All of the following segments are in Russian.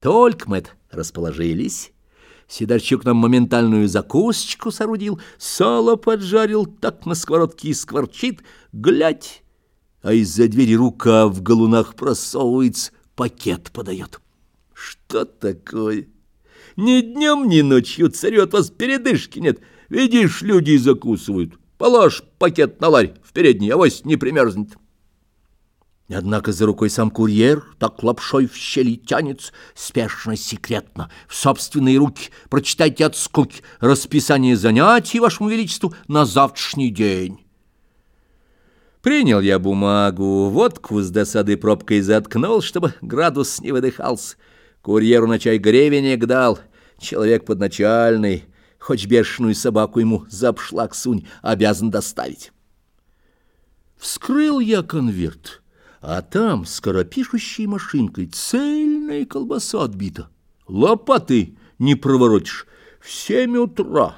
Только мы расположились, Сидорчук нам моментальную закусочку соорудил, сало поджарил, так на сковородке и скворчит, глядь, а из-за двери рука в галунах просовывается, пакет подает. Что такое? Ни днем, ни ночью царю от вас передышки нет. Видишь, люди закусывают. Положь пакет на ларь в передний, авось не примерзнет. Однако за рукой сам курьер так лапшой в щели тянется, спешно, секретно, в собственные руки. Прочитайте от скуки расписание занятий, вашему величеству, на завтрашний день. Принял я бумагу, водку с досады пробкой заткнул, чтобы градус не выдыхался. Курьеру на чай гребенек дал, человек подначальный, хоть бешеную собаку ему за обшлаг сунь, обязан доставить. Вскрыл я конверт а там скоропишущей машинкой цельная колбаса отбита. Лопаты не проворотишь. В семь утра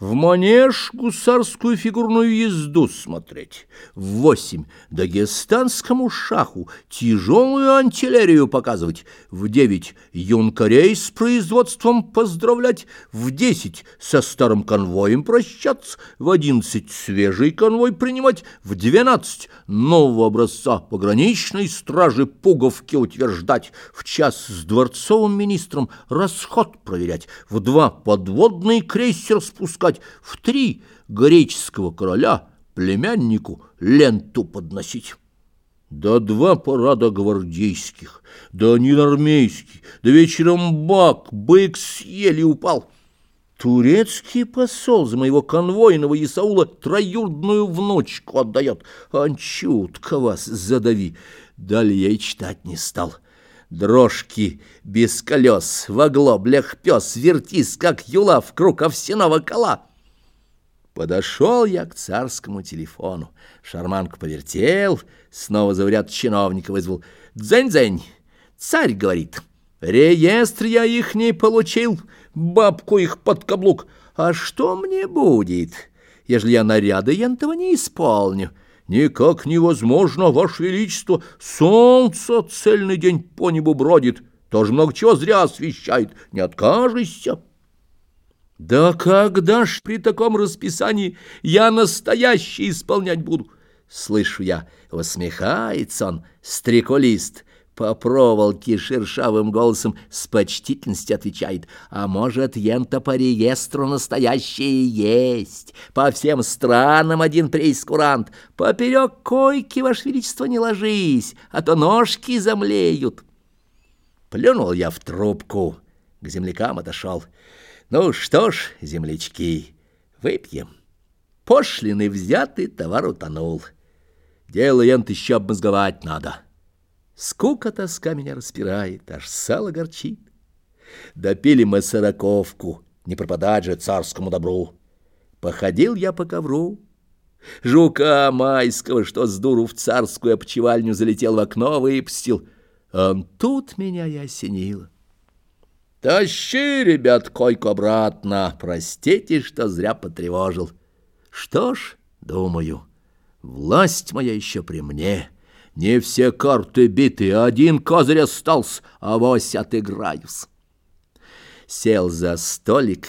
в манеж гусарскую фигурную езду смотреть, в восемь. Дагестанскому шаху тяжелую антиллерию показывать, в девять. Юнкарей с производством поздравлять, в десять. Со старым конвоем прощаться, в одиннадцать. Свежий конвой принимать, в двенадцать. Нового образца пограничной стражи пуговки утверждать, в час с дворцовым министром расход проверять, в два. Подводный крейсер спускать, послать в три греческого короля племяннику ленту подносить. Да два парада гвардейских, да один армейский, да вечером бак, бык съели упал. Турецкий посол за моего конвойного Исаула троюродную внучку отдает. Анчутка вас задави. Далее я и читать не стал. Дрожки без колес, в оглоблях пес, вертись, как юла в круг овсяного кола. Подошел я к царскому телефону. Шарманку повертел, снова зауряд чиновника вызвал. «Дзень-дзень!» Царь говорит. «Реестр я их не получил, бабку их под каблук. А что мне будет, ежели я наряды янтова не исполню?» Никак невозможно, Ваше Величество, солнце цельный день по небу бродит, тоже много чего зря освещает, не откажешься. Да когда ж при таком расписании я настоящий исполнять буду? Слышу я, усмехается он, стреколист, по проволоке шершавым голосом с почтительностью отвечает, «А может, ента по реестру настоящие есть? По всем странам один прейскурант. Поперек койки, Ваше Величество, не ложись, а то ножки замлеют». Плюнул я в трубку, к землякам отошел. «Ну что ж, землячки, выпьем». Пошлины взяты, товар утонул. Дело ент еще обмозговать надо». Скука тоска меня распирает, аж сало горчит. Допили мы сороковку, не пропадать же царскому добру. Походил я по ковру. Жука майского, что с дуру в царскую обчевальню залетел в окно, выпустил. Он тут меня и осенило. Тащи, ребят, койку обратно. Простите, что зря потревожил. Что ж, думаю, власть моя еще при мне — не все карты биты, один козырь остался, а вось отыграюсь. Сел за столик,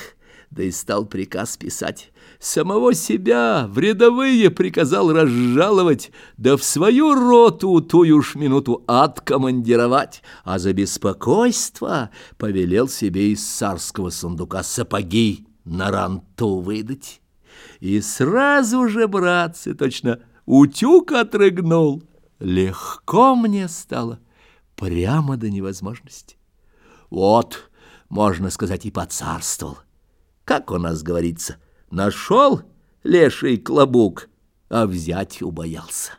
да и стал приказ писать. Самого себя в рядовые приказал разжаловать, да в свою роту тую ж минуту откомандировать, а за беспокойство повелел себе из царского сундука сапоги на ранту выдать. И сразу же, братцы, точно утюг отрыгнул. Легко мне стало, прямо до невозможности. Вот, можно сказать, и поцарствовал. Как у нас говорится, нашел леший клобук, а взять убоялся.